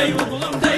Ey oğlum de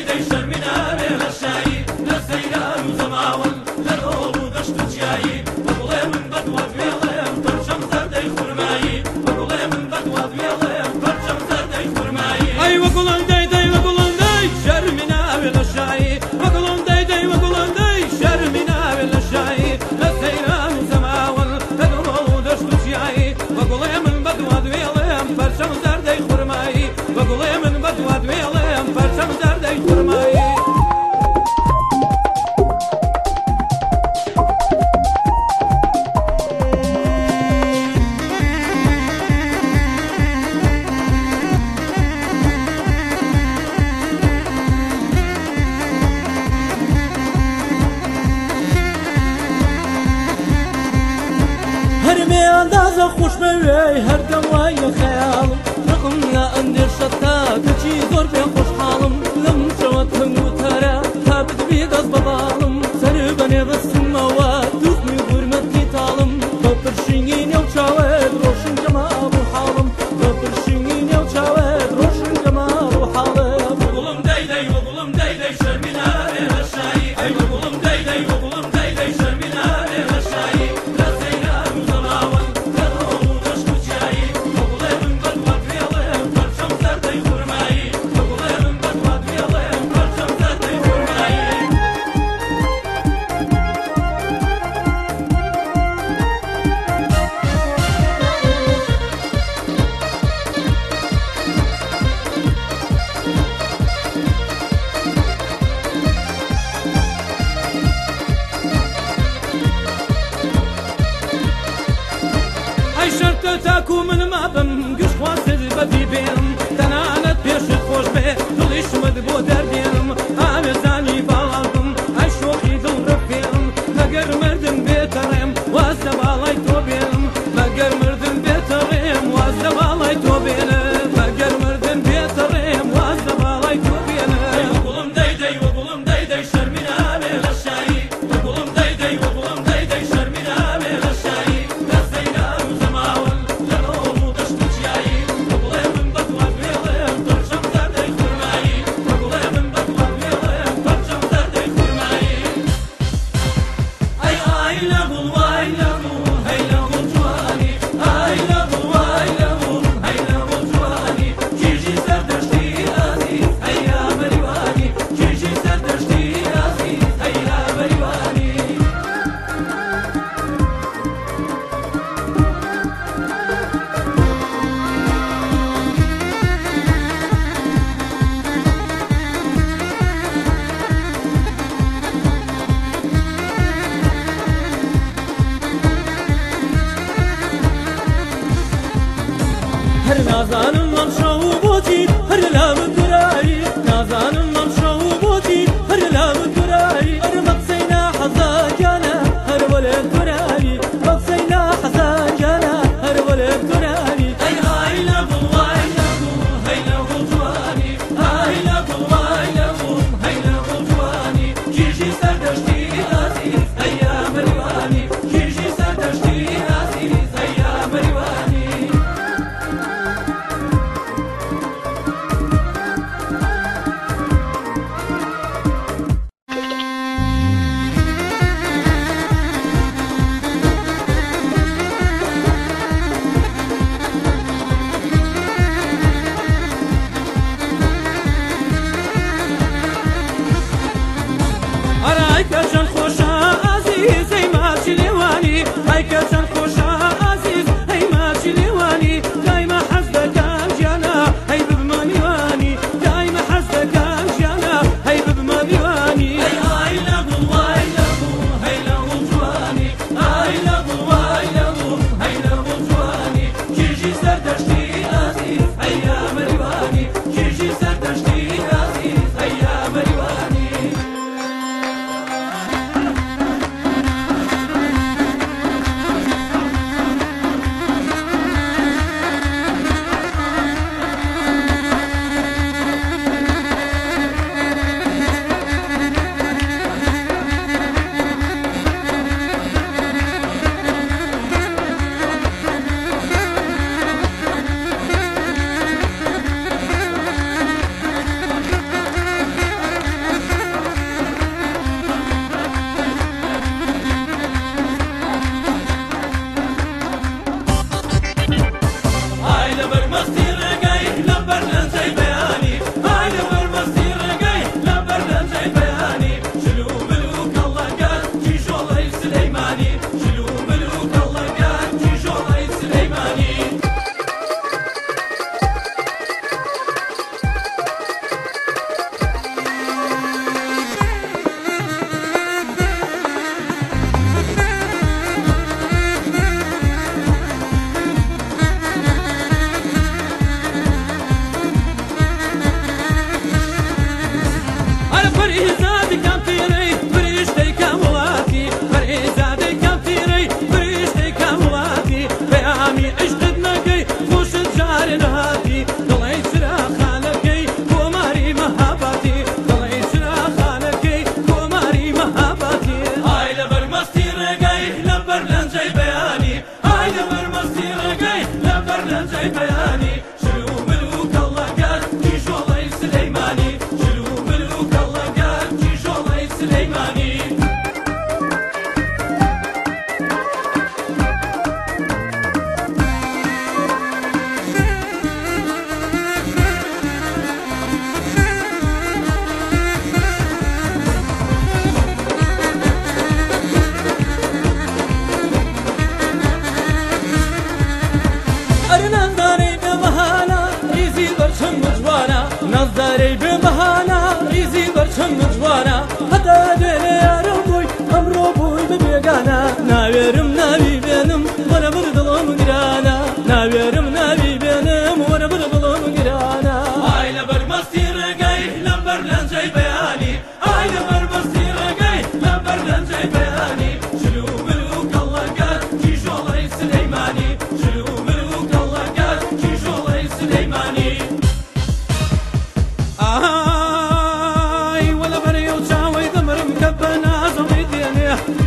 ليس من تاکو من مابم گشت خواسته بدی بیم تنانت پیش خوش به دلیش مد بود درد هر نازانم من شو بودی هر لام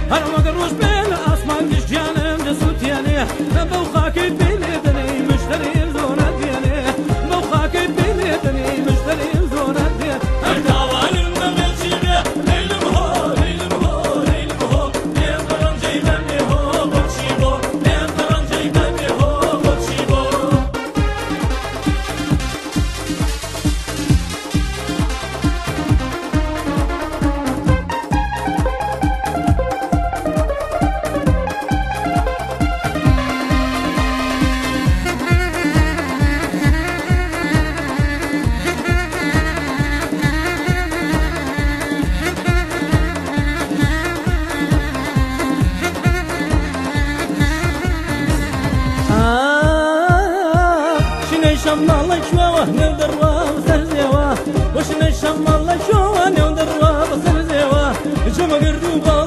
Armando nos pés. زوا نودر وا سر زوا وش نشم الله شو نودر وا سر زوا جمع گردو با